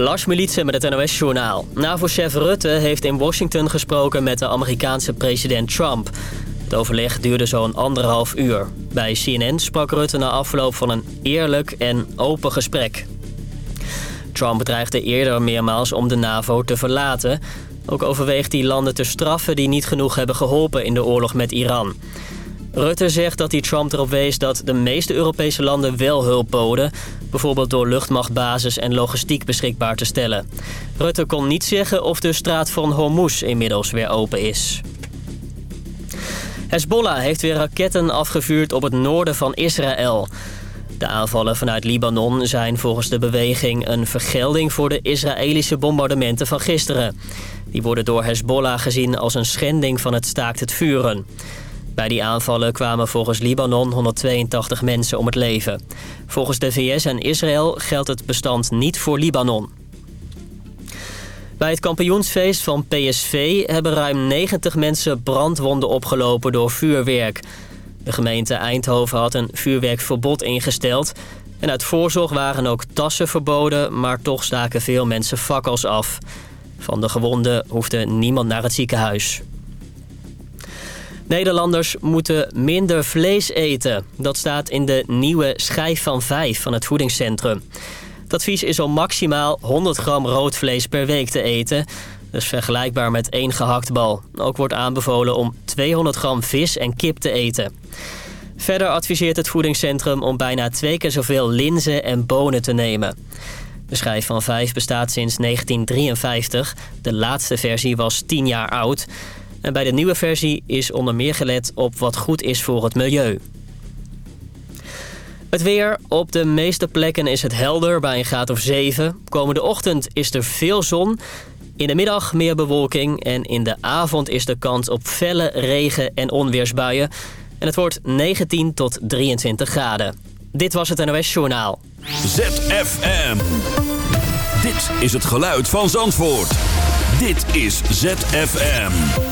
Lars Militsen met het NOS-journaal. NAVO-chef Rutte heeft in Washington gesproken met de Amerikaanse president Trump. Het overleg duurde zo'n anderhalf uur. Bij CNN sprak Rutte na afloop van een eerlijk en open gesprek. Trump dreigde eerder meermaals om de NAVO te verlaten. Ook overweegt hij landen te straffen die niet genoeg hebben geholpen in de oorlog met Iran. Rutte zegt dat hij Trump erop wees dat de meeste Europese landen wel hulp boden... bijvoorbeeld door luchtmachtbasis en logistiek beschikbaar te stellen. Rutte kon niet zeggen of de straat van Hormuz inmiddels weer open is. Hezbollah heeft weer raketten afgevuurd op het noorden van Israël. De aanvallen vanuit Libanon zijn volgens de beweging een vergelding voor de Israëlische bombardementen van gisteren. Die worden door Hezbollah gezien als een schending van het staakt het vuren. Bij die aanvallen kwamen volgens Libanon 182 mensen om het leven. Volgens de VS en Israël geldt het bestand niet voor Libanon. Bij het kampioensfeest van PSV hebben ruim 90 mensen brandwonden opgelopen door vuurwerk. De gemeente Eindhoven had een vuurwerkverbod ingesteld... en uit voorzorg waren ook tassen verboden, maar toch staken veel mensen fakkels af. Van de gewonden hoefde niemand naar het ziekenhuis. Nederlanders moeten minder vlees eten. Dat staat in de nieuwe schijf van 5 van het voedingscentrum. Het advies is om maximaal 100 gram rood vlees per week te eten. Dus vergelijkbaar met één gehaktbal. Ook wordt aanbevolen om 200 gram vis en kip te eten. Verder adviseert het voedingscentrum om bijna twee keer zoveel linzen en bonen te nemen. De schijf van 5 bestaat sinds 1953. De laatste versie was 10 jaar oud. En bij de nieuwe versie is onder meer gelet op wat goed is voor het milieu. Het weer. Op de meeste plekken is het helder bij een graad of 7. Komende ochtend is er veel zon. In de middag meer bewolking. En in de avond is de kans op felle regen- en onweersbuien. En het wordt 19 tot 23 graden. Dit was het NOS Journaal. ZFM. Dit is het geluid van Zandvoort. Dit is ZFM.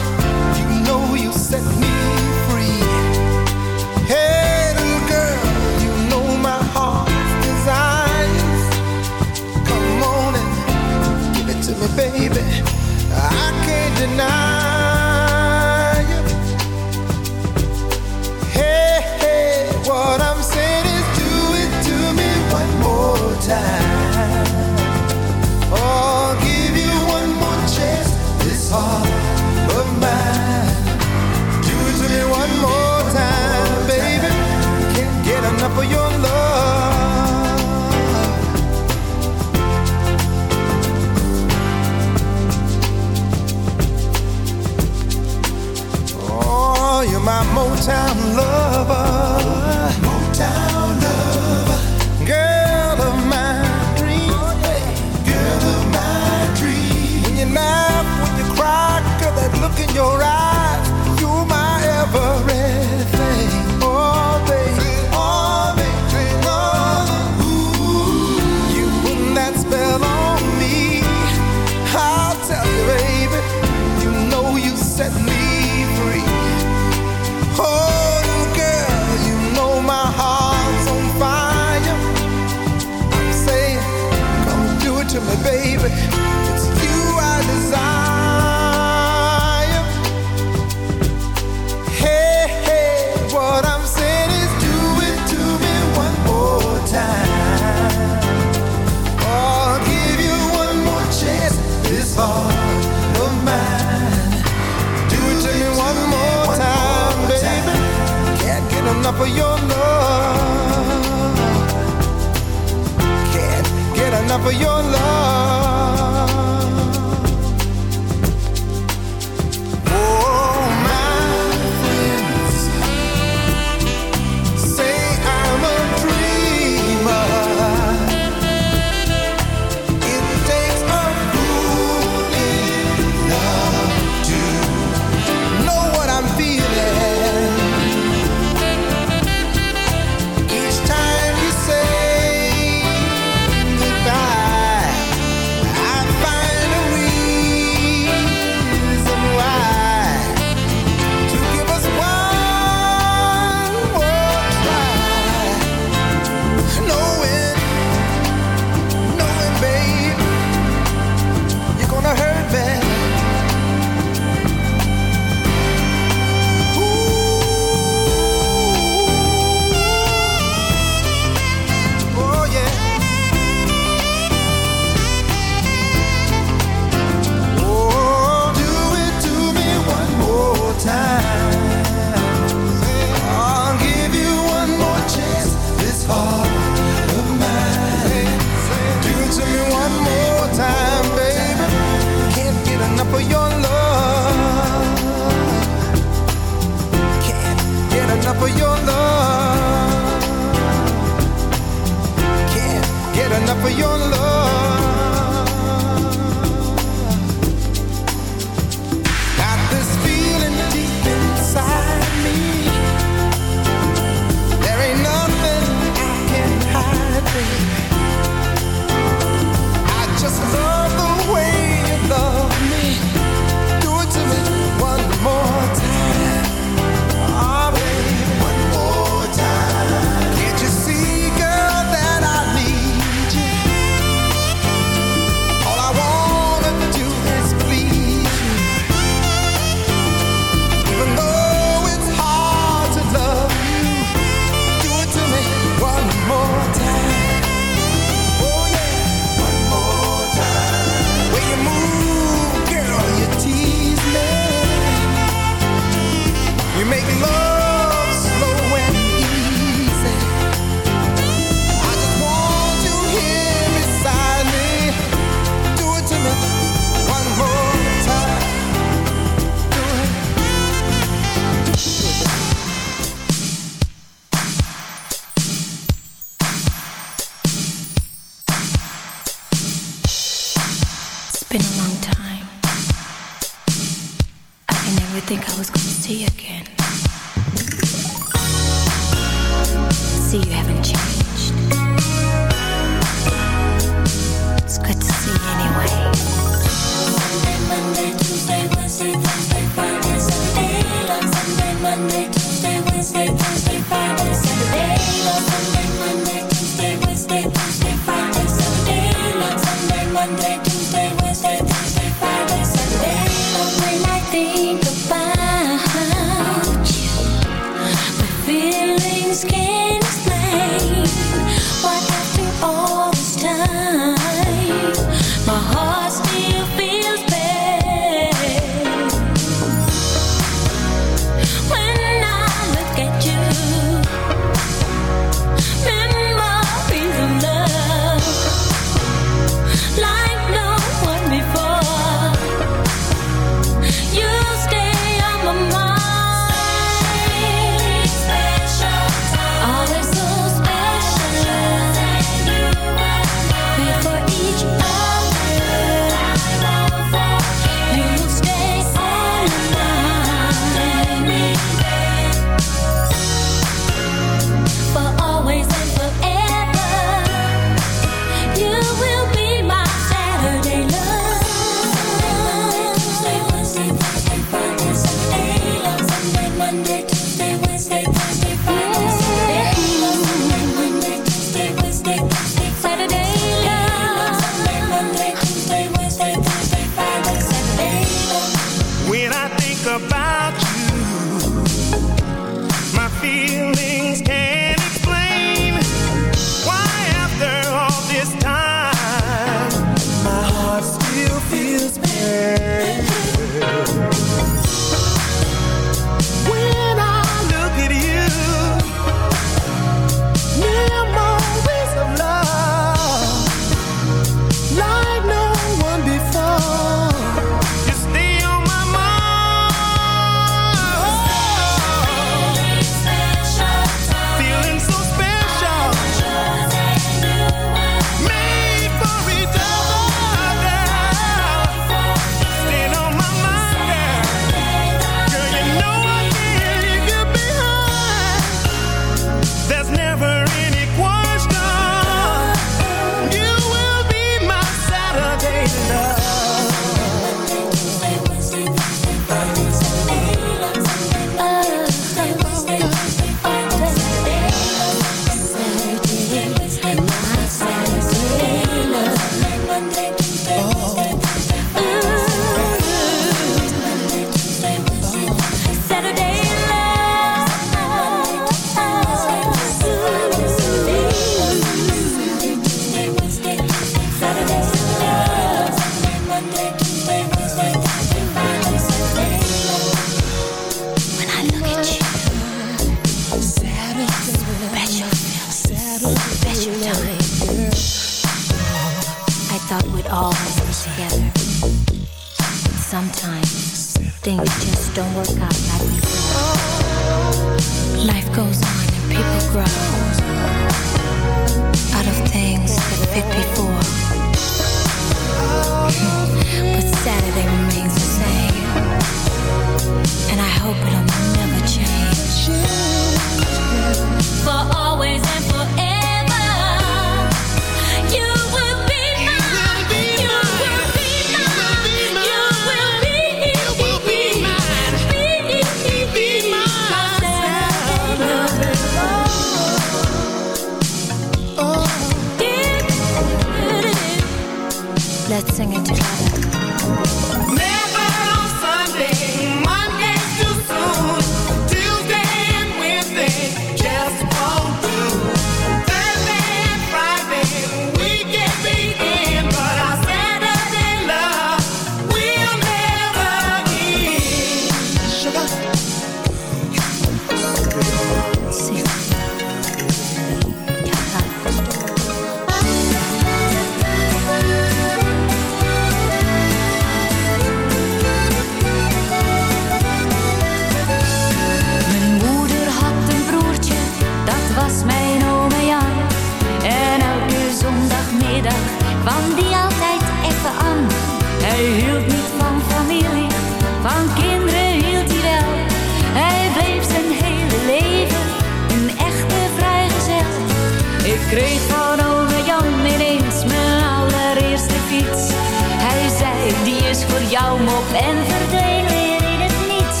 jouw mop en verdween weer in het niets.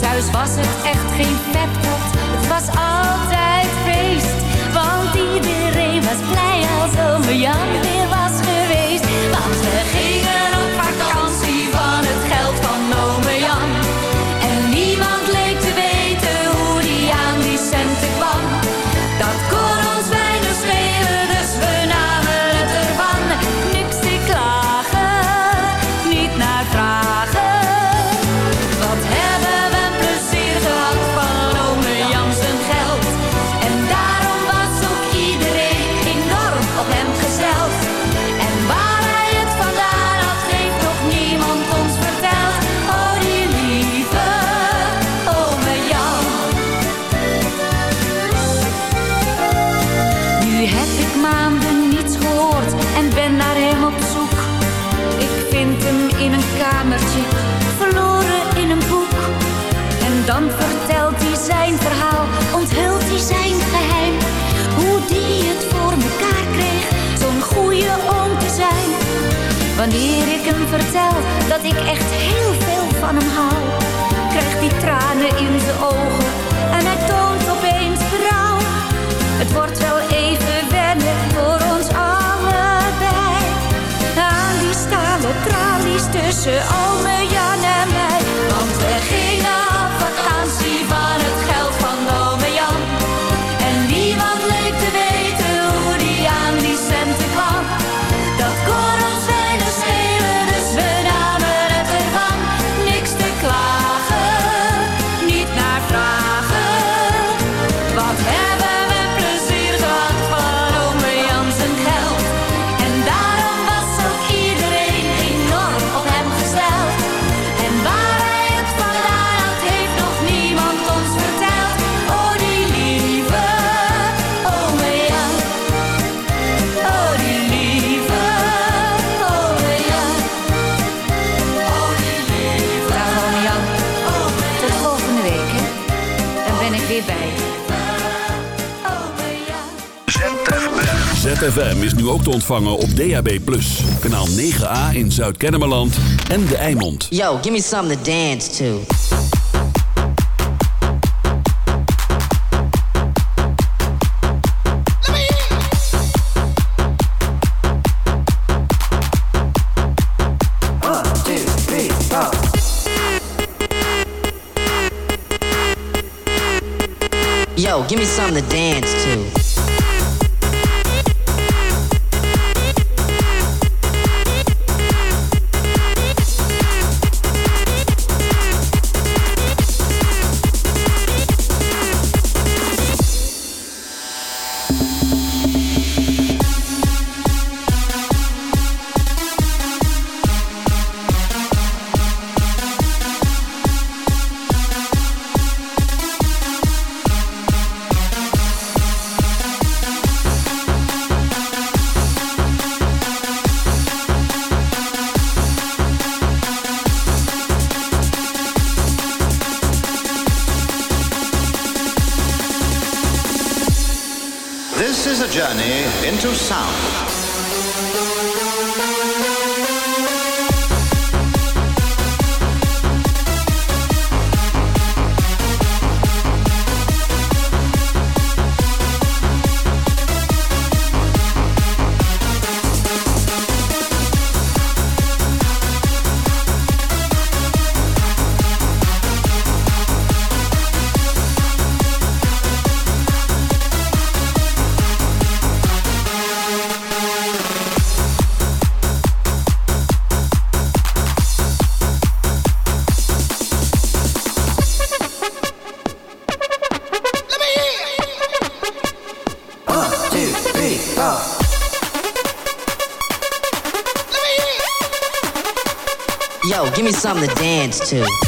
Thuis was het echt geen peptot, het was altijd feest. Want iedereen was blij als een bejaard. ik echt heel veel van hem hou. Krijgt die tranen in de ogen en hij toont opeens berouw. Het wordt wel even wennen voor ons allebei. Aan die stalen tralies tussen al mijn ZFM is nu ook te ontvangen op DAB+. Kanaal 9A in Zuid-Kennemerland en De Eimond. Yo, give me something to dance to. Yo, give me something to dance to. journey into sound. heads to.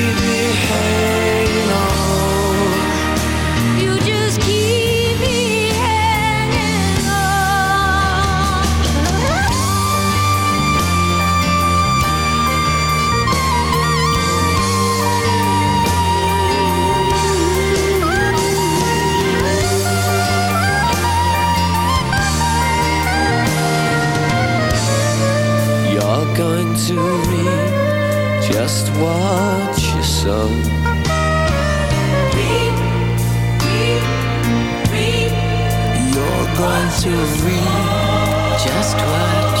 to reap just what you sow. You're going to read Just what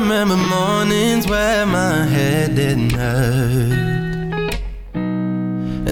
Remember mornings where my head didn't hurt.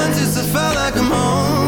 once, it's I felt like I'm home.